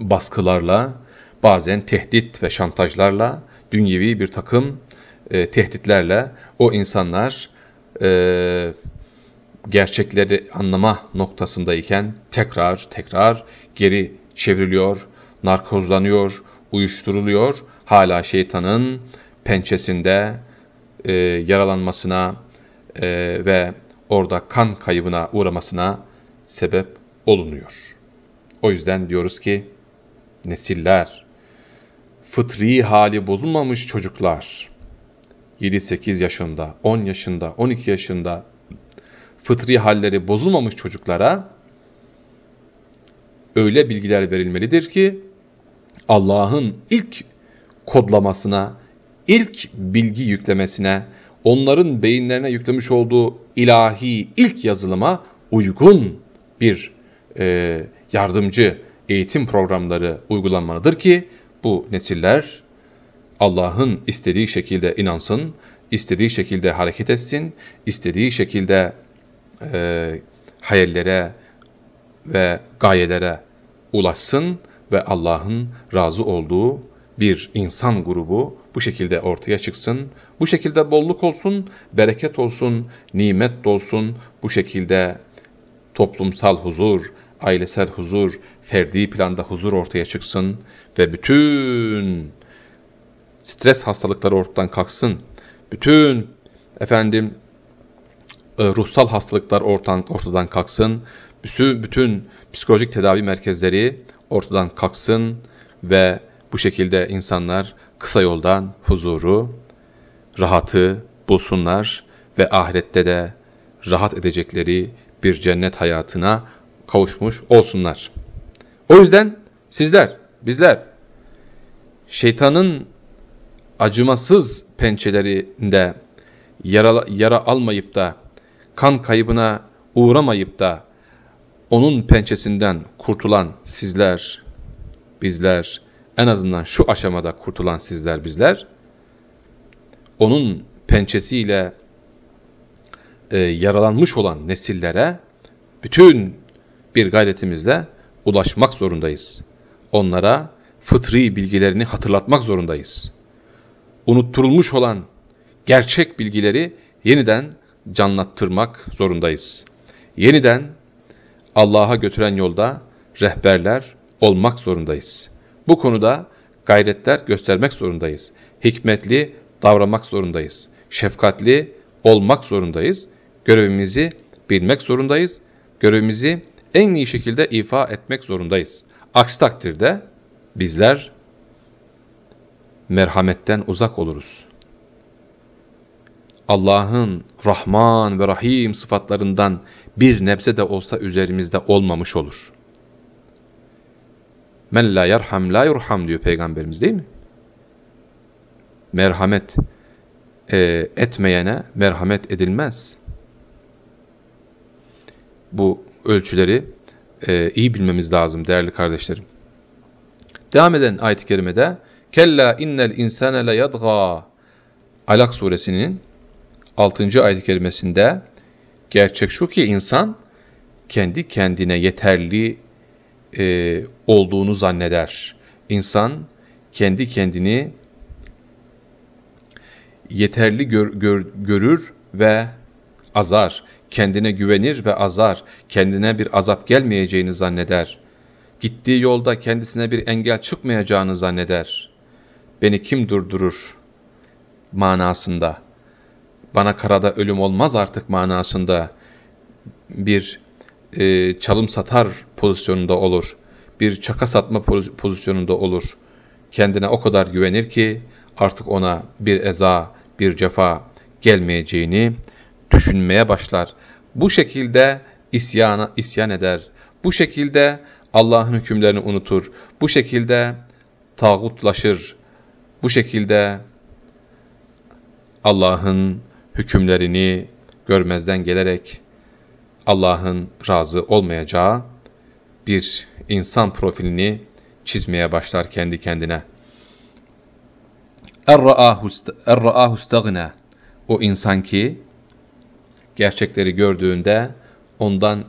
[SPEAKER 1] baskılarla, bazen tehdit ve şantajlarla, dünyevi bir takım e, tehditlerle o insanlar e, gerçekleri anlama noktasındayken tekrar tekrar geri çevriliyor, narkozlanıyor, uyuşturuluyor. Hala şeytanın pençesinde e, yaralanmasına e, ve orada kan kaybına uğramasına sebep olunuyor. O yüzden diyoruz ki nesiller fıtri hali bozulmamış çocuklar, 7-8 yaşında, 10 yaşında, 12 yaşında fıtri halleri bozulmamış çocuklara öyle bilgiler verilmelidir ki Allah'ın ilk kodlamasına, ilk bilgi yüklemesine, onların beyinlerine yüklemiş olduğu ilahi ilk yazılıma uygun bir e, yardımcı eğitim programları uygulanmalıdır ki bu nesiller Allah'ın istediği şekilde inansın, istediği şekilde hareket etsin, istediği şekilde e, hayallere ve gayelere ulaşsın ve Allah'ın razı olduğu bir insan grubu bu şekilde ortaya çıksın. Bu şekilde bolluk olsun, bereket olsun, nimet olsun. Bu şekilde toplumsal huzur, ailesel huzur, ferdi planda huzur ortaya çıksın ve bütün stres hastalıkları ortadan kalksın. Bütün efendim e, ruhsal hastalıklar ortadan, ortadan kalksın. Bütün psikolojik tedavi merkezleri ortadan kalksın ve bu şekilde insanlar kısa yoldan huzuru, rahatı bulsunlar ve ahirette de rahat edecekleri bir cennet hayatına kavuşmuş olsunlar. O yüzden sizler, bizler şeytanın acımasız pençelerinde yara, yara almayıp da kan kaybına uğramayıp da onun pençesinden kurtulan sizler, bizler, en azından şu aşamada kurtulan sizler, bizler, onun pençesiyle e, yaralanmış olan nesillere bütün bir gayretimizle ulaşmak zorundayız. Onlara fıtri bilgilerini hatırlatmak zorundayız. Unutturulmuş olan gerçek bilgileri yeniden canlattırmak zorundayız. Yeniden Allah'a götüren yolda rehberler olmak zorundayız. Bu konuda gayretler göstermek zorundayız. Hikmetli davranmak zorundayız. Şefkatli olmak zorundayız. Görevimizi bilmek zorundayız. Görevimizi en iyi şekilde ifa etmek zorundayız. Aksi takdirde bizler merhametten uzak oluruz. Allah'ın Rahman ve Rahim sıfatlarından bir nebze de olsa üzerimizde olmamış olur. Men la yerham la yurham diyor Peygamberimiz değil mi? Merhamet e, etmeyene merhamet edilmez. Bu ölçüleri e, iyi bilmemiz lazım değerli kardeşlerim. Devam eden ayet-i kerimede Kella innel insane le yadga Alak suresinin 6. ayet-i kerimesinde gerçek şu ki insan kendi kendine yeterli e, olduğunu zanneder. İnsan kendi kendini yeterli gör, gör, görür ve azar. Kendine güvenir ve azar. Kendine bir azap gelmeyeceğini zanneder. Gittiği yolda kendisine bir engel çıkmayacağını zanneder. Beni kim durdurur manasında. Bana karada ölüm olmaz artık manasında bir e, çalım satar pozisyonunda olur. Bir çaka satma pozisyonunda olur. Kendine o kadar güvenir ki artık ona bir eza, bir cefa gelmeyeceğini düşünmeye başlar. Bu şekilde isyana isyan eder. Bu şekilde Allah'ın hükümlerini unutur. Bu şekilde tağutlaşır. Bu şekilde Allah'ın hükümlerini görmezden gelerek Allah'ın razı olmayacağı bir insan profilini çizmeye başlar kendi kendine. Er-ra'ahu stagna o insan ki gerçekleri gördüğünde ondan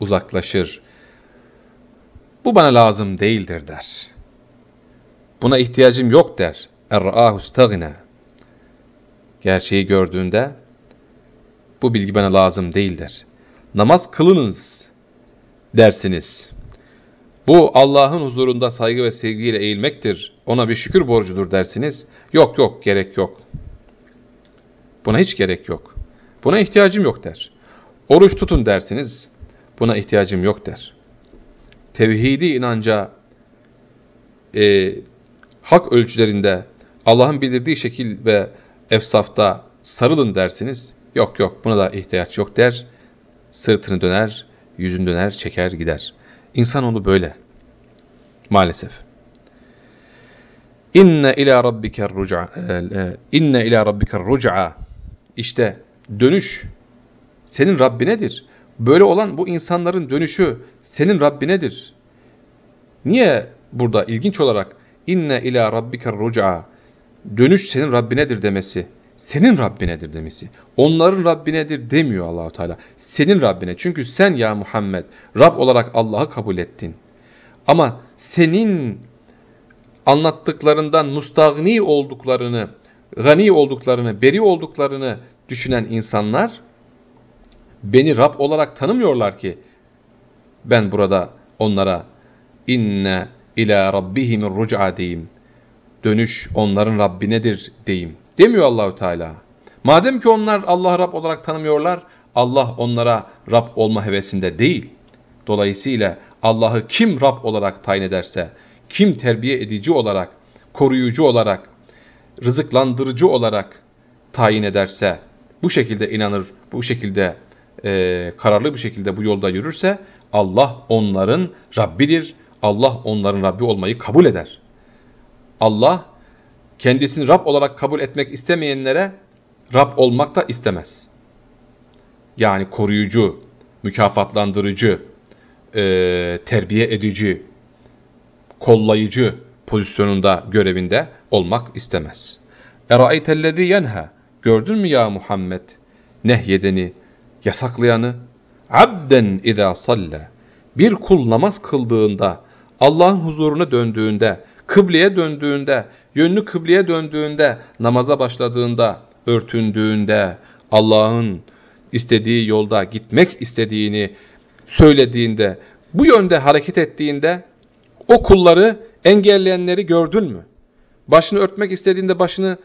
[SPEAKER 1] uzaklaşır. Bu bana lazım değildir der. Buna ihtiyacım yok der. Er-ra'ahu stagna gerçeği gördüğünde bu bilgi bana lazım değildir. Namaz kılınız dersiniz. Bu Allah'ın huzurunda saygı ve sevgiyle eğilmektir. Ona bir şükür borcudur dersiniz. Yok yok gerek yok. Buna hiç gerek yok. Buna ihtiyacım yok der. Oruç tutun dersiniz. Buna ihtiyacım yok der. Tevhidi inanca e, hak ölçülerinde Allah'ın bildirdiği şekil ve efsafta sarılın dersiniz. Yok yok buna da ihtiyaç yok der. Sırtını döner, yüzünü döner, çeker gider. İnsan onu böyle. Maalesef. İnne ila rabbike ruca e, e, inne ila rabbike ruca işte dönüş senin Rabbinedir. Böyle olan bu insanların dönüşü senin Rabbinedir. Niye burada ilginç olarak inne ila rabbike ruca dönüş senin Rabbinedir demesi, senin Rabbinedir demesi. Onların Rabbinedir demiyor Allahu Teala. Senin Rabbine. Çünkü sen ya Muhammed Rab olarak Allah'ı kabul ettin. Ama senin anlattıklarından mustagni olduklarını, gani olduklarını, beri olduklarını düşünen insanlar beni Rab olarak tanımıyorlar ki ben burada onlara inne ila rabbihimir ruc'a diyeyim. Dönüş onların Rabbinedir diyeyim. Demiyor Allahü Teala. Madem ki onlar Allah Rab olarak tanımıyorlar, Allah onlara Rab olma hevesinde değil. Dolayısıyla Allah'ı kim Rab olarak tayin ederse, kim terbiye edici olarak, koruyucu olarak, rızıklandırıcı olarak tayin ederse, bu şekilde inanır, bu şekilde e, kararlı bir şekilde bu yolda yürürse, Allah onların Rabbidir, Allah onların Rabbi olmayı kabul eder. Allah kendisini Rab olarak kabul etmek istemeyenlere Rab olmak da istemez. Yani koruyucu, mükafatlandırıcı, e, terbiye edici, kollayıcı pozisyonunda, görevinde olmak istemez. اَرَأَيْتَ yenha Gördün mü ya Muhammed? Nehyedeni, yasaklayanı. Abden اِذَا salle. Bir kul namaz kıldığında, Allah'ın huzuruna döndüğünde, kıbleye döndüğünde, yönlü kıbleye döndüğünde, namaza başladığında, örtündüğünde, Allah'ın istediği yolda gitmek istediğini söylediğinde, bu yönde hareket ettiğinde o kulları engelleyenleri gördün mü? Başını örtmek istediğinde başını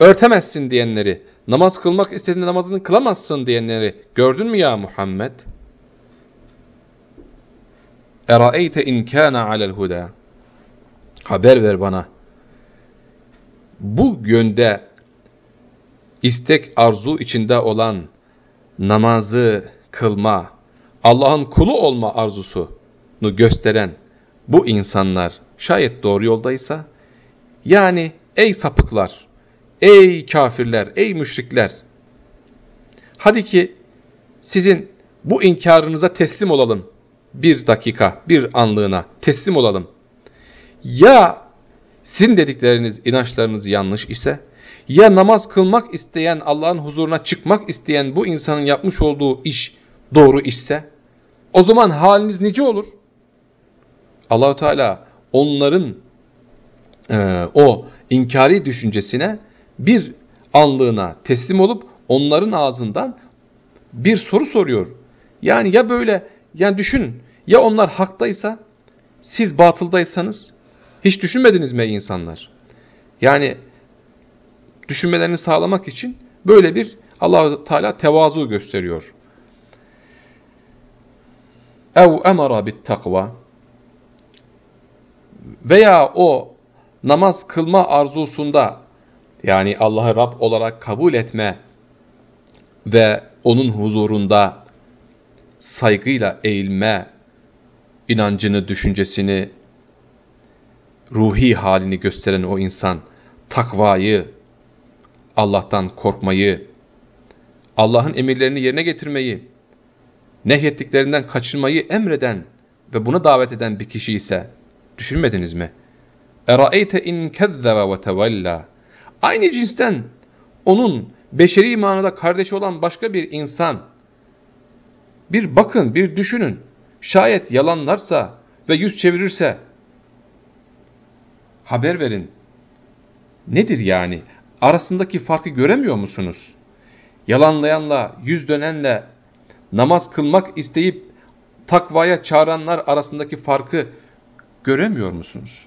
[SPEAKER 1] örtemezsin diyenleri, namaz kılmak istediğinde namazını kılamazsın diyenleri gördün mü ya Muhammed? Eraeyte in kana alel huda. Haber ver bana. Bu yönde istek arzu içinde olan namazı kılma, Allah'ın kulu olma arzusunu gösteren bu insanlar şayet doğru yoldaysa, yani ey sapıklar, ey kafirler, ey müşrikler, hadi ki sizin bu inkarınıza teslim olalım. Bir dakika, bir anlığına teslim olalım. Ya sizin dedikleriniz, inançlarınız yanlış ise, ya namaz kılmak isteyen, Allah'ın huzuruna çıkmak isteyen bu insanın yapmış olduğu iş doğru işse, o zaman haliniz nice olur? Allahu Teala onların e, o inkari düşüncesine bir anlığına teslim olup onların ağzından bir soru soruyor. Yani ya böyle yani düşünün ya onlar haktaysa siz batıldaysanız hiç düşünmediniz mi insanlar? Yani düşünmelerini sağlamak için böyle bir allah Teala tevazu gösteriyor. Ev emara bit takva veya o namaz kılma arzusunda yani Allah'ı Rab olarak kabul etme ve onun huzurunda saygıyla eğilme inancını, düşüncesini, ruhi halini gösteren o insan takvayı, Allah'tan korkmayı, Allah'ın emirlerini yerine getirmeyi, nehyettiklerinden kaçınmayı emreden ve buna davet eden bir kişi ise düşünmediniz mi? اَرَأَيْتَ اِنْ كَذَّبَ وَتَوَلَّى Aynı cinsten onun beşeri manada kardeşi olan başka bir insan, bir bakın, bir düşünün, şayet yalanlarsa ve yüz çevirirse, haber verin. Nedir yani? Arasındaki farkı göremiyor musunuz? Yalanlayanla, yüz dönenle, namaz kılmak isteyip takvaya çağıranlar arasındaki farkı göremiyor musunuz?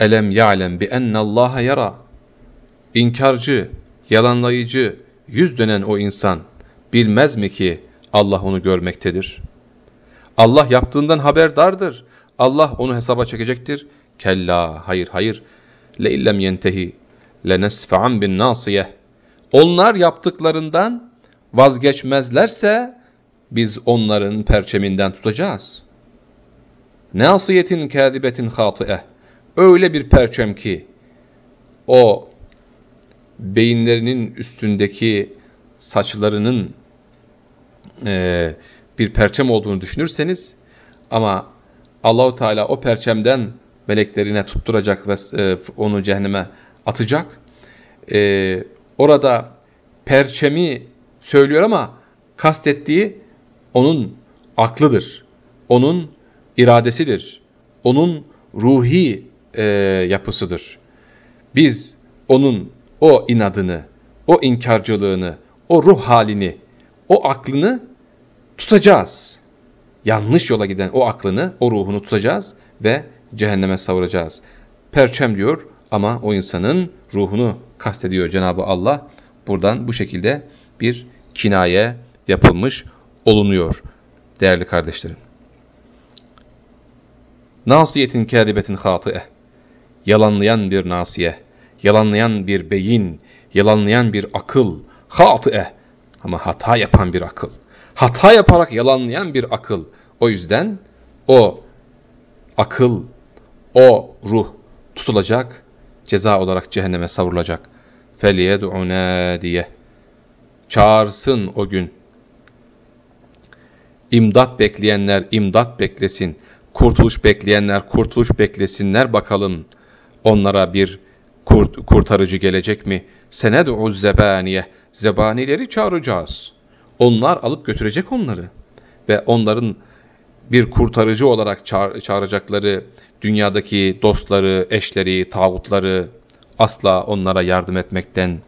[SPEAKER 1] Elem ya'lem bi ennallaha yara. İnkarcı, yalanlayıcı, yüz dönen o insan bilmez mi ki Allah onu görmektedir? Allah yaptığından haberdardır. Allah onu hesaba çekecektir. Kella, hayır hayır. Le illem yentehi lenesfa'an bin nasiyeh. Onlar yaptıklarından vazgeçmezlerse biz onların perçeminden tutacağız. Nasiyetin kâdibetin hâtı'eh. Öyle bir perçem ki o beyinlerinin üstündeki saçlarının e, bir perçem olduğunu düşünürseniz ama Allahu Teala o perçemden meleklerine tutturacak ve e, onu cehenneme atacak. E, orada perçemi söylüyor ama kastettiği onun aklıdır. Onun iradesidir. Onun ruhi e, yapısıdır. Biz onun o inadını, o inkarcılığını, o ruh halini, o aklını tutacağız. Yanlış yola giden o aklını, o ruhunu tutacağız ve cehenneme savuracağız. Perçem diyor ama o insanın ruhunu kastediyor Cenab-ı Allah. Buradan bu şekilde bir kinaye yapılmış olunuyor değerli kardeşlerim. Nasiyetin kâdibetin hâtı'e. Yalanlayan bir nasiye, yalanlayan bir beyin, yalanlayan bir akıl, hâtı'e. Ama hata yapan bir akıl Hata yaparak yalanlayan bir akıl. O yüzden o akıl, o ruh tutulacak, ceza olarak cehenneme savrulacak. فَلْيَدْعُ نَادِيَهِ Çağırsın o gün. İmdat bekleyenler imdat beklesin. Kurtuluş bekleyenler kurtuluş beklesinler bakalım. Onlara bir kurt, kurtarıcı gelecek mi? Sened'u zebaniye. Zebanileri çağıracağız. Onlar alıp götürecek onları. Ve onların bir kurtarıcı olarak çağır, çağıracakları dünyadaki dostları, eşleri, tağutları asla onlara yardım etmekten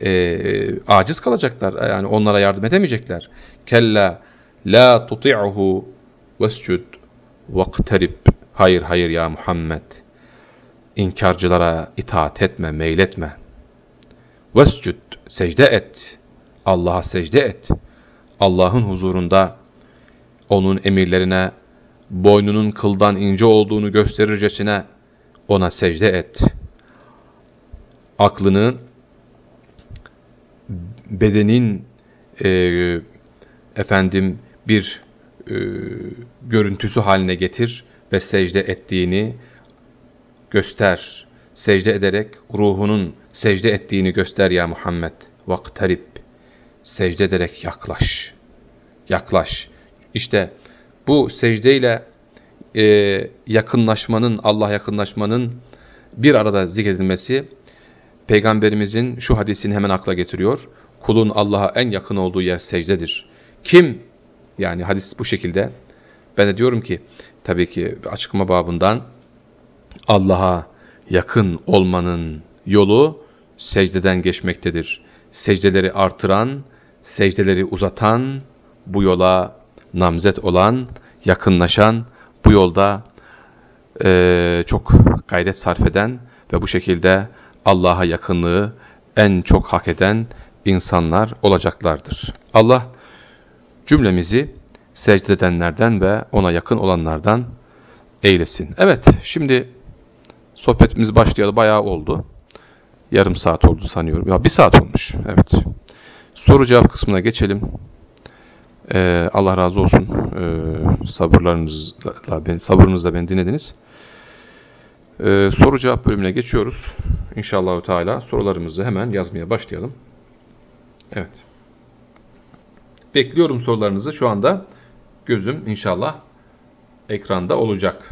[SPEAKER 1] e, aciz kalacaklar. Yani onlara yardım edemeyecekler. Kella la tuti'uhu vescud vakterib. Hayır hayır ya Muhammed. İnkarcılara itaat etme, meyletme. Vescud, secde et. Allah'a secde et. Allah'ın huzurunda onun emirlerine boynunun kıldan ince olduğunu gösterircesine ona secde et. Aklını bedenin e, efendim bir e, görüntüsü haline getir ve secde ettiğini göster. Secde ederek ruhunun secde ettiğini göster ya Muhammed. Vaktarib. Secde ederek yaklaş. Yaklaş. İşte bu secdeyle e, yakınlaşmanın, Allah yakınlaşmanın bir arada zikredilmesi Peygamberimizin şu hadisini hemen akla getiriyor. Kulun Allah'a en yakın olduğu yer secdedir. Kim? Yani hadis bu şekilde. Ben de diyorum ki tabii ki açıklama babından Allah'a yakın olmanın yolu secdeden geçmektedir. Secdeleri artıran, secdeleri uzatan, bu yola namzet olan, yakınlaşan, bu yolda e, çok gayret sarf eden ve bu şekilde Allah'a yakınlığı en çok hak eden insanlar olacaklardır. Allah cümlemizi secde edenlerden ve ona yakın olanlardan eylesin. Evet, şimdi sohbetimiz başlayalı bayağı oldu. Yarım saat oldu sanıyorum. Ya bir saat olmuş. Evet. Soru cevap kısmına geçelim. Ee, Allah razı olsun. Ee, sabırlarınızla, ben, sabırınızla beni dinlediniz. Ee, soru cevap bölümüne geçiyoruz. İnşallah Teala sorularımızı hemen yazmaya başlayalım. Evet. Bekliyorum sorularınızı. Şu anda gözüm inşallah ekranda olacak.